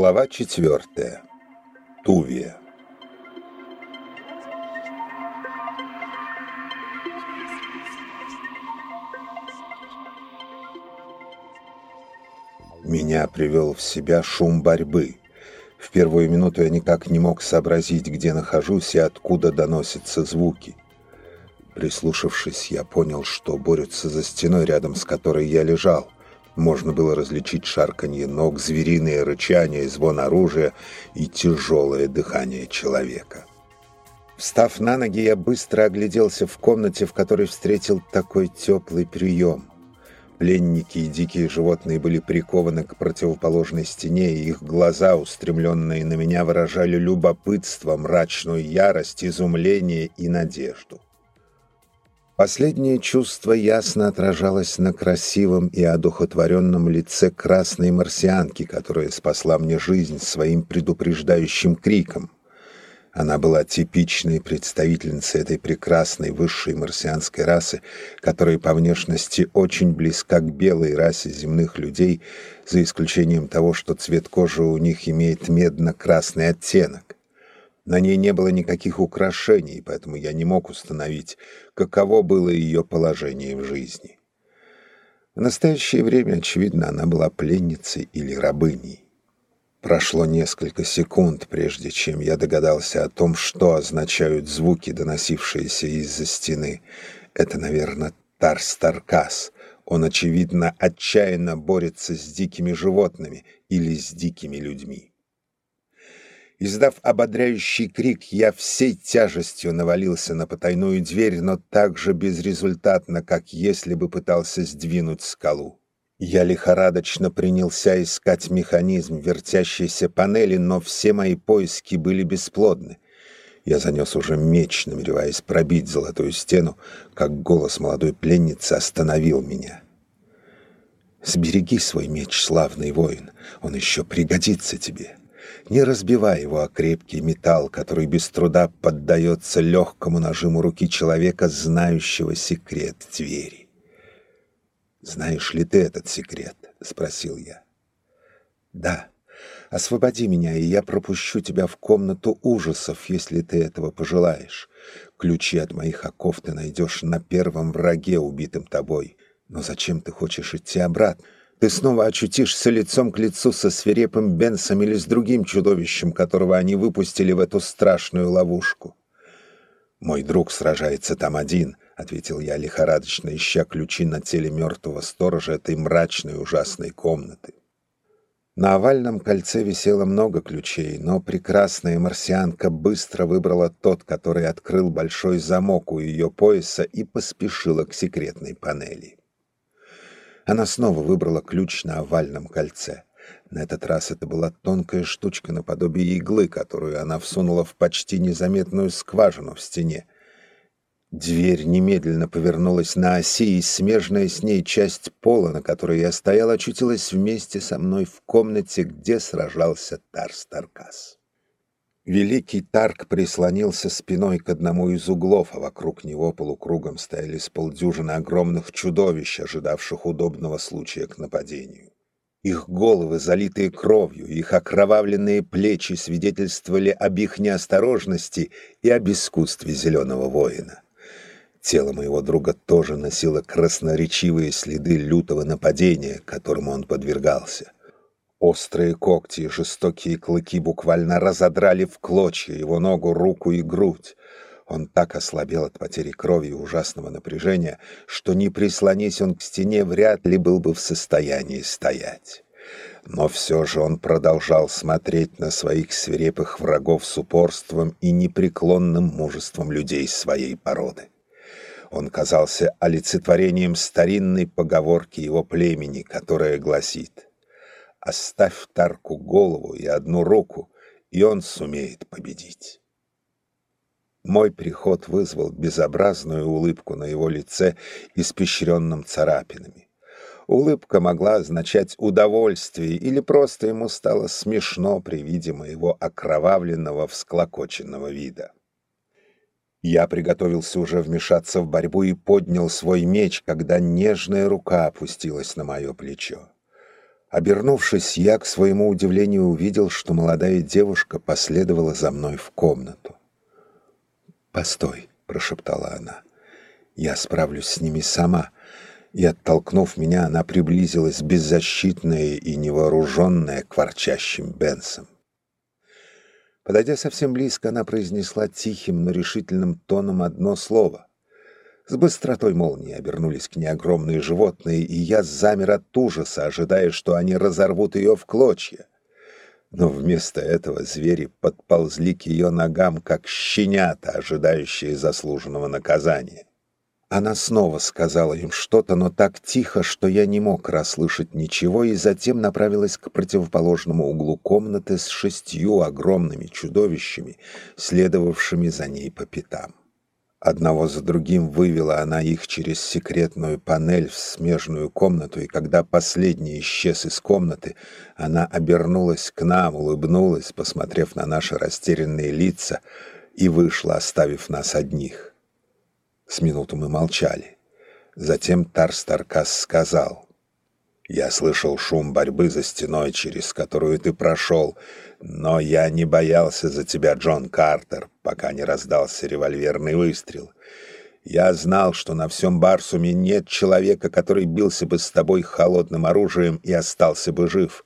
Глава четвертая. Тувия. Меня привел в себя шум борьбы. В первую минуту я никак не мог сообразить, где нахожусь и откуда доносятся звуки. Прислушавшись, я понял, что борются за стеной, рядом с которой я лежал. Можно было различить шарканье ног, звериное рычание, звон оружия и тяжелое дыхание человека. Встав на ноги, я быстро огляделся в комнате, в которой встретил такой теплый прием. Пленники и дикие животные были прикованы к противоположной стене, и их глаза, устремленные на меня, выражали любопытство, мрачную ярость, изумление и надежду. Последнее чувство ясно отражалось на красивом и одухотворенном лице красной марсианки, которая спасла мне жизнь своим предупреждающим криком. Она была типичной представительницей этой прекрасной высшей марсианской расы, которая по внешности очень близка к белой расе земных людей, за исключением того, что цвет кожи у них имеет медно-красный оттенок. На ней не было никаких украшений, поэтому я не мог установить, каково было ее положение в жизни. В настоящее время, очевидно, она была пленницей или рабыней. Прошло несколько секунд, прежде чем я догадался о том, что означают звуки, доносившиеся из-за стены. Это, наверное, Тарстаркас. Он, очевидно, отчаянно борется с дикими животными или с дикими людьми. Издав ободряющий крик, я всей тяжестью навалился на потайную дверь, но так же безрезультатно, как если бы пытался сдвинуть скалу. Я лихорадочно принялся искать механизм вертящейся панели, но все мои поиски были бесплодны. Я занес уже меч, намереваясь пробить золотую стену, как голос молодой пленницы остановил меня. «Сбереги свой меч, славный воин, он еще пригодится тебе» не разбивай его о крепкий металл, который без труда поддается легкому нажиму руки человека, знающего секрет двери. «Знаешь ли ты этот секрет?» — спросил я. «Да. Освободи меня, и я пропущу тебя в комнату ужасов, если ты этого пожелаешь. Ключи от моих оков ты найдешь на первом враге, убитым тобой. Но зачем ты хочешь идти обратно?» Ты снова очутишься лицом к лицу со свирепым Бенсом или с другим чудовищем, которого они выпустили в эту страшную ловушку. «Мой друг сражается там один», — ответил я, лихорадочно ища ключи на теле мертвого сторожа этой мрачной ужасной комнаты. На овальном кольце висело много ключей, но прекрасная марсианка быстро выбрала тот, который открыл большой замок у ее пояса и поспешила к секретной панели. Она снова выбрала ключ на овальном кольце. На этот раз это была тонкая штучка наподобие иглы, которую она всунула в почти незаметную скважину в стене. Дверь немедленно повернулась на оси, и смежная с ней часть пола, на которой я стоял, очутилась вместе со мной в комнате, где сражался Тарс Таркас. Великий Тарк прислонился спиной к одному из углов, а вокруг него полукругом стояли с полдюжины огромных чудовищ, ожидавших удобного случая к нападению. Их головы, залитые кровью, их окровавленные плечи свидетельствовали об их неосторожности и об искусстве зеленого воина. Тело моего друга тоже носило красноречивые следы лютого нападения, которому он подвергался — Острые когти и жестокие клыки буквально разодрали в клочья его ногу, руку и грудь. Он так ослабел от потери крови и ужасного напряжения, что не прислонись он к стене, вряд ли был бы в состоянии стоять. Но все же он продолжал смотреть на своих свирепых врагов с упорством и непреклонным мужеством людей своей породы. Он казался олицетворением старинной поговорки его племени, которая гласит — Оставь Тарку голову и одну руку, и он сумеет победить. Мой приход вызвал безобразную улыбку на его лице, испещренном царапинами. Улыбка могла означать удовольствие, или просто ему стало смешно при виде моего окровавленного, всклокоченного вида. Я приготовился уже вмешаться в борьбу и поднял свой меч, когда нежная рука опустилась на мое плечо. Обернувшись, я, к своему удивлению, увидел, что молодая девушка последовала за мной в комнату. «Постой», — прошептала она, — «я справлюсь с ними сама». И, оттолкнув меня, она приблизилась беззащитная и невооруженная к ворчащим Бенсам. Подойдя совсем близко, она произнесла тихим, но решительным тоном одно слово. С быстротой молнии обернулись к ней огромные животные, и я замер от ужаса, ожидая, что они разорвут ее в клочья. Но вместо этого звери подползли к ее ногам, как щенята, ожидающие заслуженного наказания. Она снова сказала им что-то, но так тихо, что я не мог расслышать ничего, и затем направилась к противоположному углу комнаты с шестью огромными чудовищами, следовавшими за ней по пятам. Одного за другим вывела она их через секретную панель в смежную комнату, и когда последний исчез из комнаты, она обернулась к нам, улыбнулась, посмотрев на наши растерянные лица, и вышла, оставив нас одних. С минуту мы молчали. Затем Тарстаркас сказал. «Я слышал шум борьбы за стеной, через которую ты прошел, но я не боялся за тебя, Джон Картер, пока не раздался револьверный выстрел. Я знал, что на всем Барсуме нет человека, который бился бы с тобой холодным оружием и остался бы жив».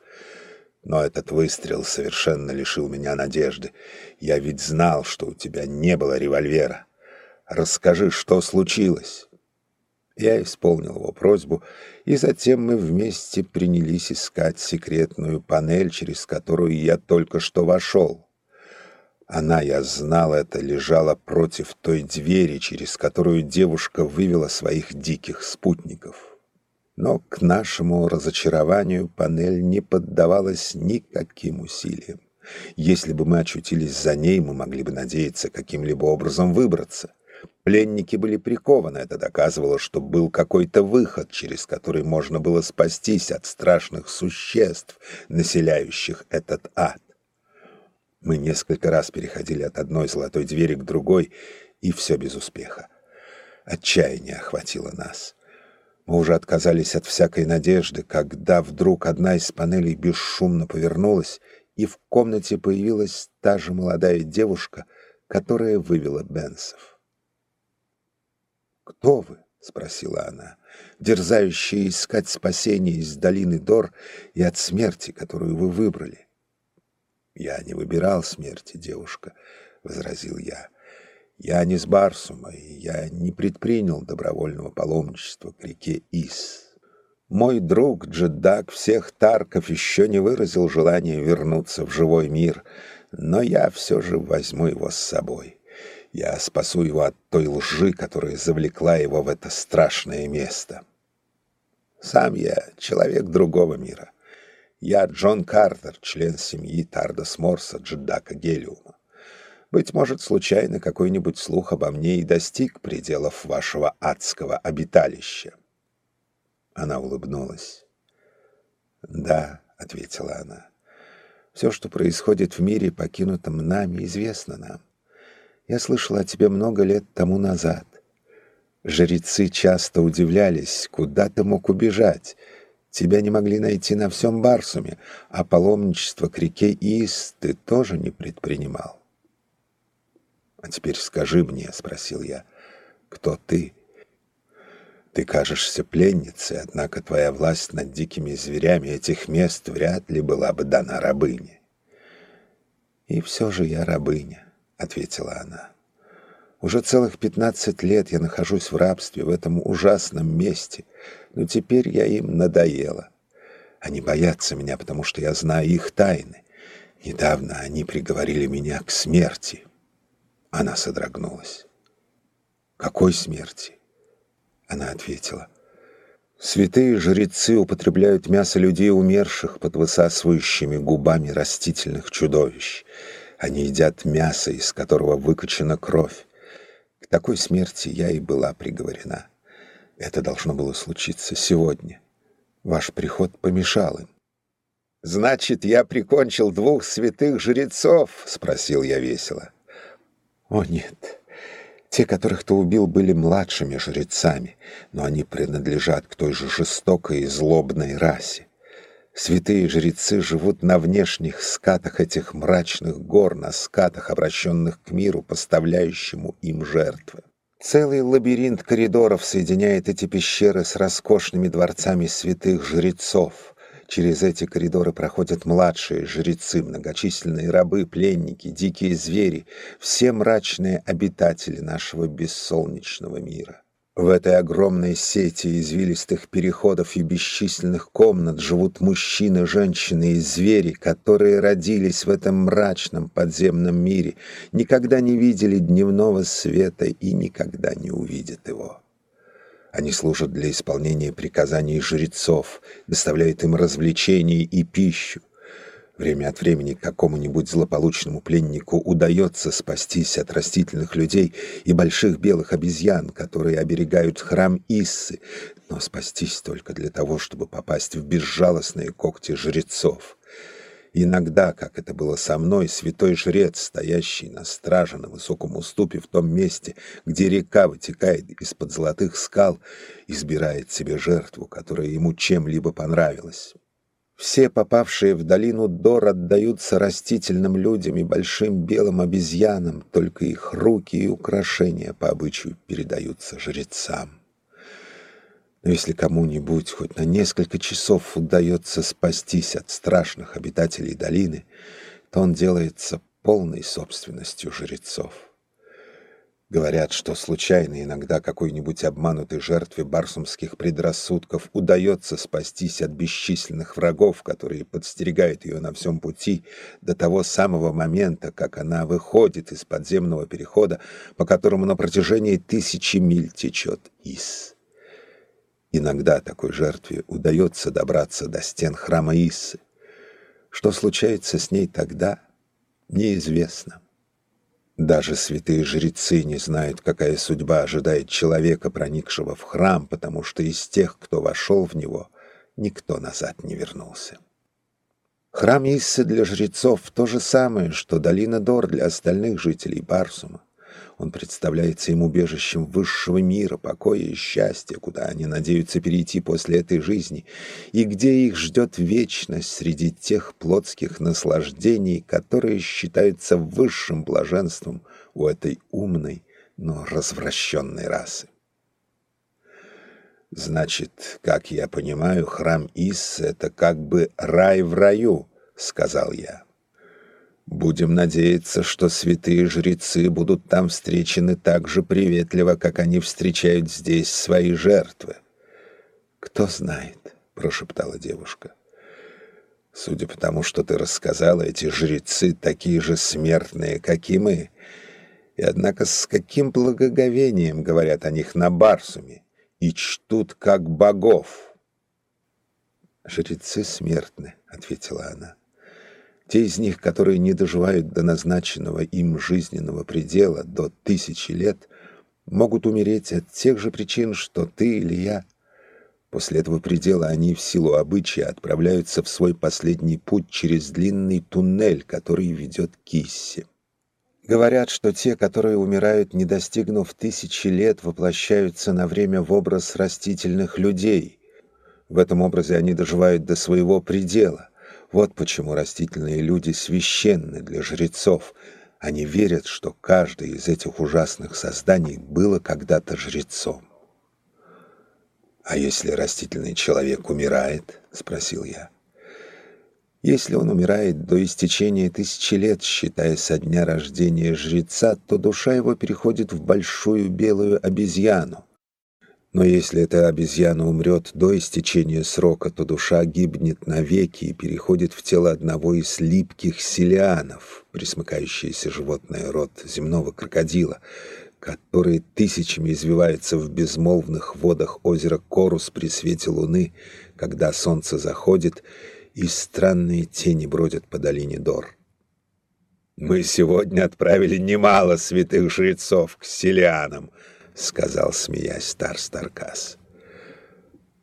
Но этот выстрел совершенно лишил меня надежды. Я ведь знал, что у тебя не было револьвера. Расскажи, что случилось». Я исполнил его просьбу, и затем мы вместе принялись искать секретную панель, через которую я только что вошел. Она, я знал это, лежала против той двери, через которую девушка вывела своих диких спутников. Но к нашему разочарованию панель не поддавалась никаким усилиям. Если бы мы очутились за ней, мы могли бы надеяться каким-либо образом выбраться — Пленники были прикованы, это доказывало, что был какой-то выход, через который можно было спастись от страшных существ, населяющих этот ад. Мы несколько раз переходили от одной золотой двери к другой, и все без успеха. Отчаяние охватило нас. Мы уже отказались от всякой надежды, когда вдруг одна из панелей бесшумно повернулась, и в комнате появилась та же молодая девушка, которая вывела Бенсов. «Кто вы?» — спросила она, дерзающая искать спасение из долины Дор и от смерти, которую вы выбрали. «Я не выбирал смерти, девушка», — возразил я. «Я не с Барсума, и я не предпринял добровольного паломничества к реке Ис. Мой друг Джедак всех Тарков еще не выразил желания вернуться в живой мир, но я все же возьму его с собой». Я спасу его от той лжи, которая завлекла его в это страшное место. Сам я человек другого мира. Я Джон Картер, член семьи Тардас Морса Джедака Гелиума. Быть может, случайно какой-нибудь слух обо мне и достиг пределов вашего адского обиталища. Она улыбнулась. «Да», — ответила она, — «все, что происходит в мире, покинутом нами, известно нам. Я слышала о тебе много лет тому назад. Жрецы часто удивлялись, куда ты мог убежать. Тебя не могли найти на всем Барсуме, а паломничество к реке Ис ты тоже не предпринимал. «А теперь скажи мне», — спросил я, — «кто ты?» Ты кажешься пленницей, однако твоя власть над дикими зверями этих мест вряд ли была бы дана рабыне. И все же я рабыня. — ответила она. «Уже целых пятнадцать лет я нахожусь в рабстве в этом ужасном месте, но теперь я им надоела. Они боятся меня, потому что я знаю их тайны. Недавно они приговорили меня к смерти». Она содрогнулась. «Какой смерти?» Она ответила. «Святые жрецы употребляют мясо людей умерших под высасывающими губами растительных чудовищ». Они едят мясо, из которого выкачана кровь. К такой смерти я и была приговорена. Это должно было случиться сегодня. Ваш приход помешал им. «Значит, я прикончил двух святых жрецов?» — спросил я весело. «О, нет. Те, которых ты убил, были младшими жрецами, но они принадлежат к той же жестокой и злобной расе. Святые жрецы живут на внешних скатах этих мрачных гор, на скатах, обращенных к миру, поставляющему им жертвы. Целый лабиринт коридоров соединяет эти пещеры с роскошными дворцами святых жрецов. Через эти коридоры проходят младшие жрецы, многочисленные рабы, пленники, дикие звери, все мрачные обитатели нашего бессолнечного мира. В этой огромной сети извилистых переходов и бесчисленных комнат живут мужчины, женщины и звери, которые родились в этом мрачном подземном мире, никогда не видели дневного света и никогда не увидят его. Они служат для исполнения приказаний жрецов, доставляют им развлечения и пищу. Время от времени какому-нибудь злополучному пленнику удается спастись от растительных людей и больших белых обезьян, которые оберегают храм Иссы, но спастись только для того, чтобы попасть в безжалостные когти жрецов. Иногда, как это было со мной, святой жрец, стоящий на страже на высоком уступе в том месте, где река вытекает из-под золотых скал, избирает себе жертву, которая ему чем-либо понравилась. Все попавшие в долину Дор отдаются растительным людям и большим белым обезьянам, только их руки и украшения по обычаю передаются жрецам. Но если кому-нибудь хоть на несколько часов удается спастись от страшных обитателей долины, то он делается полной собственностью жрецов. Говорят, что случайно иногда какой-нибудь обманутой жертве барсумских предрассудков удается спастись от бесчисленных врагов, которые подстерегают ее на всем пути до того самого момента, как она выходит из подземного перехода, по которому на протяжении тысячи миль течет Ис. Иногда такой жертве удается добраться до стен храма Иссы. Что случается с ней тогда, неизвестно. Даже святые жрецы не знают, какая судьба ожидает человека, проникшего в храм, потому что из тех, кто вошел в него, никто назад не вернулся. Храм Иссы для жрецов то же самое, что долина Дор для остальных жителей Барсума. Он представляется им убежищем высшего мира, покоя и счастья, куда они надеются перейти после этой жизни, и где их ждет вечность среди тех плотских наслаждений, которые считаются высшим блаженством у этой умной, но развращенной расы. Значит, как я понимаю, храм Ис — это как бы рай в раю, — сказал я. Будем надеяться, что святые жрецы будут там встречены так же приветливо, как они встречают здесь свои жертвы. «Кто знает», — прошептала девушка. «Судя по тому, что ты рассказала, эти жрецы такие же смертные, как и мы. И однако с каким благоговением говорят о них на Барсуме и чтут как богов». «Жрецы смертны», — ответила она. Те из них, которые не доживают до назначенного им жизненного предела, до тысячи лет, могут умереть от тех же причин, что ты или я. После этого предела они в силу обычая отправляются в свой последний путь через длинный туннель, который ведет к Иссе. Говорят, что те, которые умирают, не достигнув тысячи лет, воплощаются на время в образ растительных людей. В этом образе они доживают до своего предела. Вот почему растительные люди священны для жрецов. Они верят, что каждое из этих ужасных созданий было когда-то жрецом. «А если растительный человек умирает?» — спросил я. Если он умирает до истечения тысячи лет, считая со дня рождения жреца, то душа его переходит в большую белую обезьяну. Но если эта обезьяна умрет до истечения срока, то душа гибнет навеки и переходит в тело одного из липких селианов, присмыкающееся животное род земного крокодила, который тысячами извивается в безмолвных водах озера Корус при свете луны, когда солнце заходит, и странные тени бродят по долине Дор. «Мы сегодня отправили немало святых жрецов к селианам», — сказал, смеясь, стар Старкас.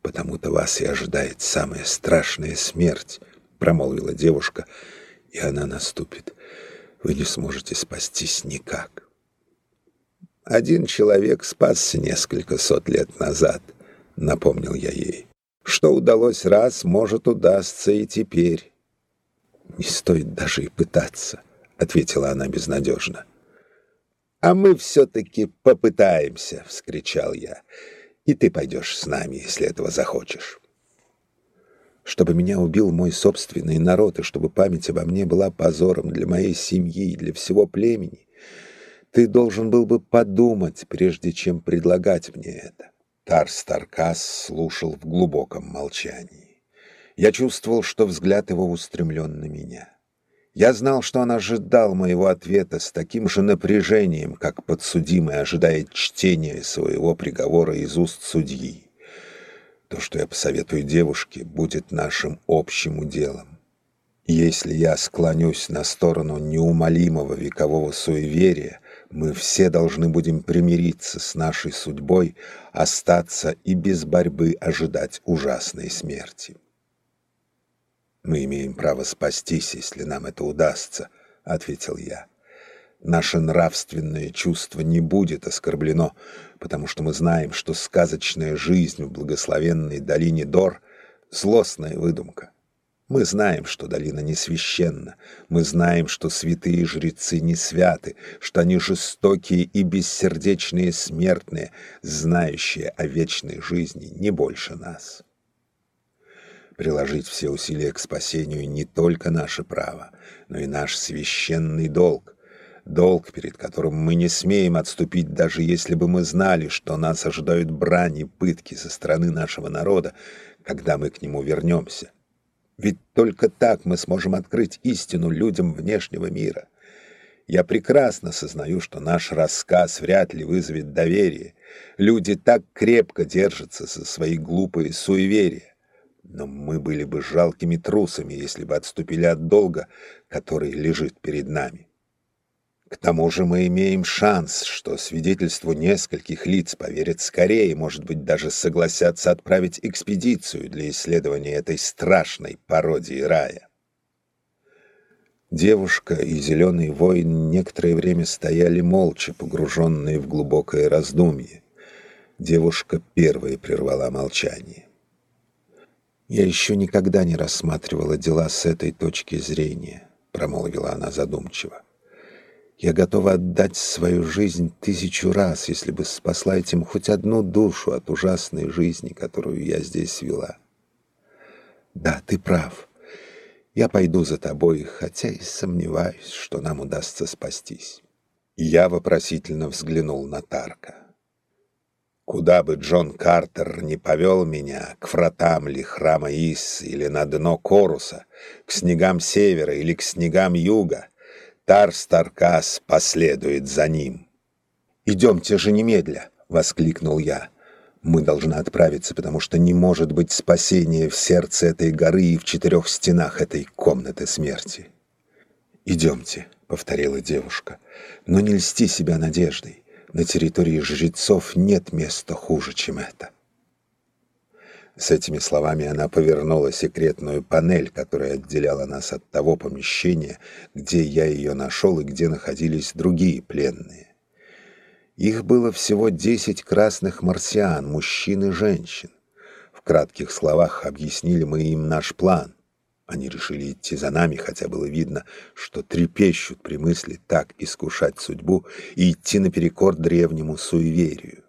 «Потому-то вас и ожидает самая страшная смерть», — промолвила девушка, — «и она наступит. Вы не сможете спастись никак». «Один человек спасся несколько сот лет назад», — напомнил я ей. Что удалось раз, может, удастся и теперь. «Не стоит даже и пытаться», — ответила она безнадежно. «А мы все-таки попытаемся», — вскричал я. «И ты пойдешь с нами, если этого захочешь». Чтобы меня убил мой собственный народ, и чтобы память обо мне была позором для моей семьи и для всего племени, ты должен был бы подумать, прежде чем предлагать мне это. Тарс Таркас слушал в глубоком молчании. Я чувствовал, что взгляд его устремлен на меня. Я знал, что он ожидал моего ответа с таким же напряжением, как подсудимый ожидает чтения своего приговора из уст судьи. То, что я посоветую девушке, будет нашим общим уделом. Если я склонюсь на сторону неумолимого векового суеверия, мы все должны будем примириться с нашей судьбой, остаться и без борьбы ожидать ужасной смерти. «Мы имеем право спастись, если нам это удастся», — ответил я. «Наше нравственное чувство не будет оскорблено, потому что мы знаем, что сказочная жизнь в благословенной долине Дор — злостная выдумка. Мы знаем, что долина не священна, мы знаем, что святые жрецы не святы, что они жестокие и бессердечные смертные, знающие о вечной жизни не больше нас» приложить все усилия к спасению не только наше право, но и наш священный долг, долг, перед которым мы не смеем отступить, даже если бы мы знали, что нас ожидают брани, пытки со стороны нашего народа, когда мы к нему вернемся. Ведь только так мы сможем открыть истину людям внешнего мира. Я прекрасно сознаю, что наш рассказ вряд ли вызовет доверие. Люди так крепко держатся за свои глупые суеверия. Но мы были бы жалкими трусами, если бы отступили от долга, который лежит перед нами. К тому же мы имеем шанс, что свидетельству нескольких лиц поверят скорее, может быть, даже согласятся отправить экспедицию для исследования этой страшной пародии рая. Девушка и зеленый воин некоторое время стояли молча, погруженные в глубокое раздумье. Девушка первой прервала молчание. «Я еще никогда не рассматривала дела с этой точки зрения», — промолвила она задумчиво. «Я готова отдать свою жизнь тысячу раз, если бы спасла этим хоть одну душу от ужасной жизни, которую я здесь вела. Да, ты прав. Я пойду за тобой, хотя и сомневаюсь, что нам удастся спастись». Я вопросительно взглянул на Тарка. Куда бы Джон Картер не повел меня, к вратам ли храма Ис или на дно Коруса, к снегам севера или к снегам юга, Тарс Таркас последует за ним. «Идемте же немедля!» — воскликнул я. «Мы должны отправиться, потому что не может быть спасения в сердце этой горы и в четырех стенах этой комнаты смерти». «Идемте», — повторила девушка, — «но не льсти себя надеждой. На территории жрецов нет места хуже, чем это. С этими словами она повернула секретную панель, которая отделяла нас от того помещения, где я ее нашел и где находились другие пленные. Их было всего десять красных марсиан, мужчин и женщин. В кратких словах объяснили мы им наш план. Они решили идти за нами, хотя было видно, что трепещут при мысли так искушать судьбу и идти наперекор древнему суеверию.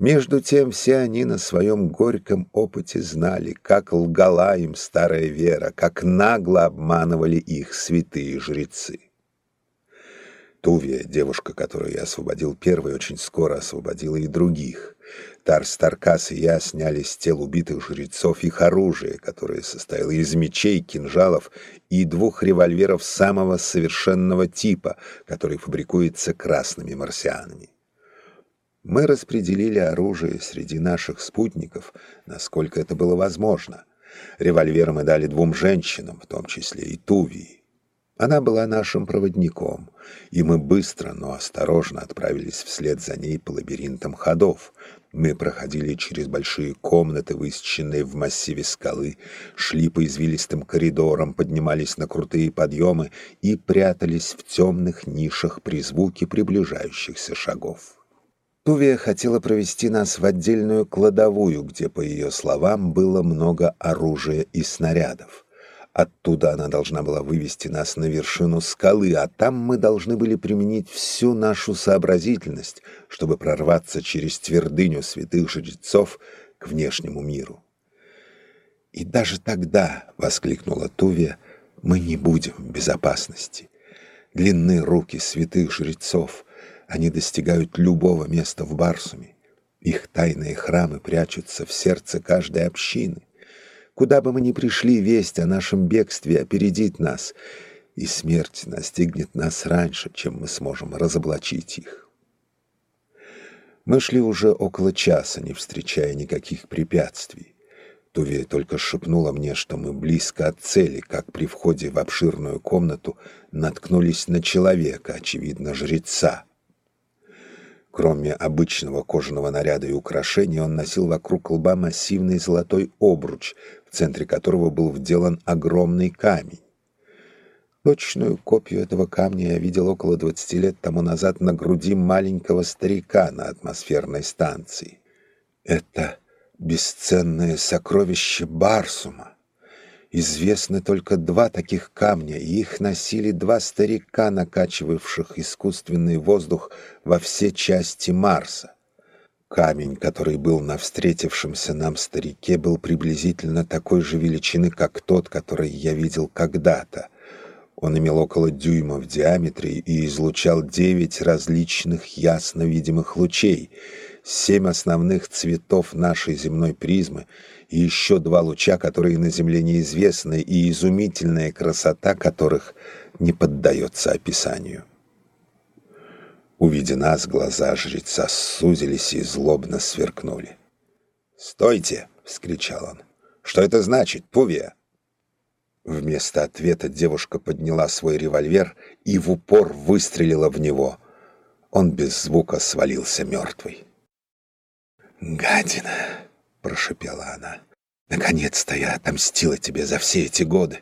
Между тем все они на своем горьком опыте знали, как лгала им старая вера, как нагло обманывали их святые жрецы. Тувия, девушка, которую я освободил первой, очень скоро освободила и других. Тарс Таркас и я сняли с тел убитых жрецов их оружие, которое состояло из мечей, кинжалов и двух револьверов самого совершенного типа, который фабрикуется красными марсианами. Мы распределили оружие среди наших спутников, насколько это было возможно. Револьвер мы дали двум женщинам, в том числе и Тувии. Она была нашим проводником, и мы быстро, но осторожно отправились вслед за ней по лабиринтам ходов. Мы проходили через большие комнаты, высеченные в массиве скалы, шли по извилистым коридорам, поднимались на крутые подъемы и прятались в темных нишах при звуке приближающихся шагов. Тувия хотела провести нас в отдельную кладовую, где, по ее словам, было много оружия и снарядов. Оттуда она должна была вывести нас на вершину скалы, а там мы должны были применить всю нашу сообразительность, чтобы прорваться через твердыню святых жрецов к внешнему миру. «И даже тогда», — воскликнула Тувия, — «мы не будем в безопасности. Длинные руки святых жрецов, они достигают любого места в Барсуме. Их тайные храмы прячутся в сердце каждой общины. Куда бы мы ни пришли, весть о нашем бегстве опередит нас, и смерть настигнет нас раньше, чем мы сможем разоблачить их. Мы шли уже около часа, не встречая никаких препятствий. Тувия только шепнула мне, что мы близко от цели, как при входе в обширную комнату наткнулись на человека, очевидно, жреца. Кроме обычного кожаного наряда и украшений, он носил вокруг лба массивный золотой обруч, в центре которого был вделан огромный камень. Точную копию этого камня я видел около 20 лет тому назад на груди маленького старика на атмосферной станции. Это бесценное сокровище Барсума. Известны только два таких камня, и их носили два старика, накачивавших искусственный воздух во все части Марса. Камень, который был на встретившемся нам старике, был приблизительно такой же величины, как тот, который я видел когда-то. Он имел около дюйма в диаметре и излучал девять различных ясно видимых лучей, семь основных цветов нашей земной призмы и еще два луча, которые на Земле неизвестны, и изумительная красота которых не поддается описанию. Увидя нас, глаза жреца сузились и злобно сверкнули. «Стойте!» — вскричал он. «Что это значит, Пувия?» Вместо ответа девушка подняла свой револьвер и в упор выстрелила в него. Он без звука свалился мертвый. «Гадина!» — прошепела она. «Наконец-то я отомстила тебе за все эти годы!»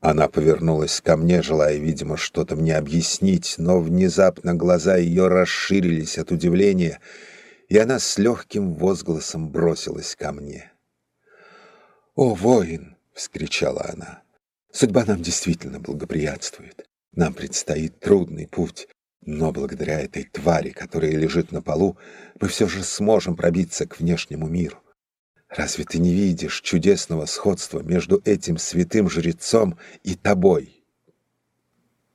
Она повернулась ко мне, желая, видимо, что-то мне объяснить, но внезапно глаза ее расширились от удивления, и она с легким возгласом бросилась ко мне. «О, воин!» — вскричала она. «Судьба нам действительно благоприятствует. Нам предстоит трудный путь, но благодаря этой твари, которая лежит на полу, мы все же сможем пробиться к внешнему миру. Разве ты не видишь чудесного сходства между этим святым жрецом и тобой?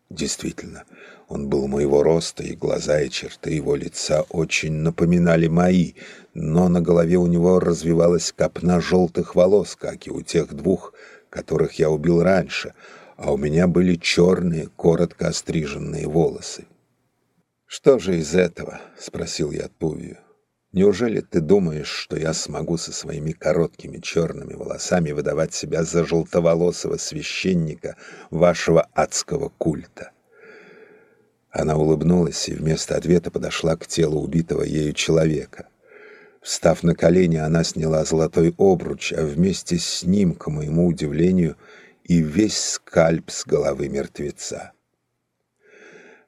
Действительно, он был моего роста, и глаза и черты его лица очень напоминали мои, но на голове у него развивалась копна желтых волос, как и у тех двух, которых я убил раньше, а у меня были черные, коротко остриженные волосы. «Что же из этого?» — спросил я Тувию. Неужели ты думаешь, что я смогу со своими короткими черными волосами выдавать себя за желтоволосого священника вашего адского культа?» Она улыбнулась и вместо ответа подошла к телу убитого ею человека. Встав на колени, она сняла золотой обруч, а вместе с ним, к моему удивлению, и весь скальп с головы мертвеца.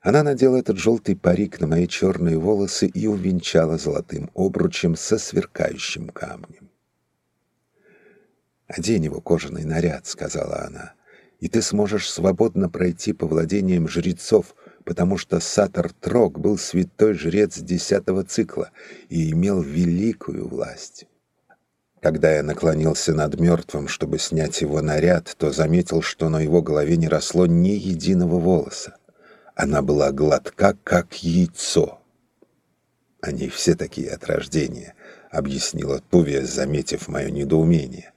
Она надела этот желтый парик на мои черные волосы и увенчала золотым обручем со сверкающим камнем. «Одень его кожаный наряд», — сказала она, — «и ты сможешь свободно пройти по владениям жрецов, потому что Сатар Трог был святой жрец десятого цикла и имел великую власть». Когда я наклонился над мертвым, чтобы снять его наряд, то заметил, что на его голове не росло ни единого волоса. Она была гладка, как яйцо. «Они все такие от рождения», — объяснила Тувия, заметив мое недоумение.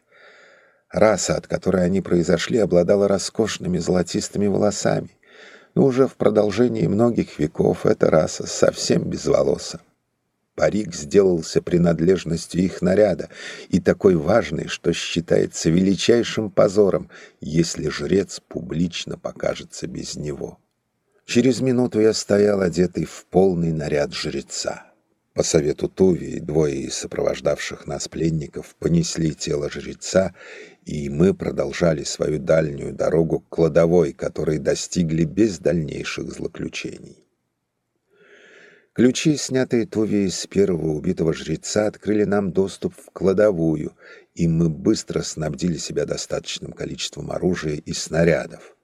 Раса, от которой они произошли, обладала роскошными золотистыми волосами, но уже в продолжении многих веков эта раса совсем без волоса. Парик сделался принадлежностью их наряда и такой важный, что считается величайшим позором, если жрец публично покажется без него. Через минуту я стоял одетый в полный наряд жреца. По совету Туви двое из сопровождавших нас пленников понесли тело жреца, и мы продолжали свою дальнюю дорогу к кладовой, которой достигли без дальнейших злоключений. Ключи, снятые Тувией с первого убитого жреца, открыли нам доступ в кладовую, и мы быстро снабдили себя достаточным количеством оружия и снарядов.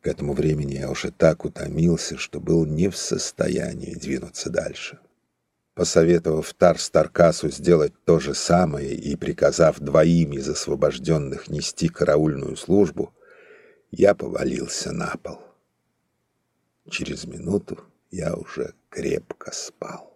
К этому времени я уже так утомился, что был не в состоянии двинуться дальше. Посоветовав Тарс Таркасу сделать то же самое и приказав двоим из освобожденных нести караульную службу, я повалился на пол. Через минуту я уже крепко спал.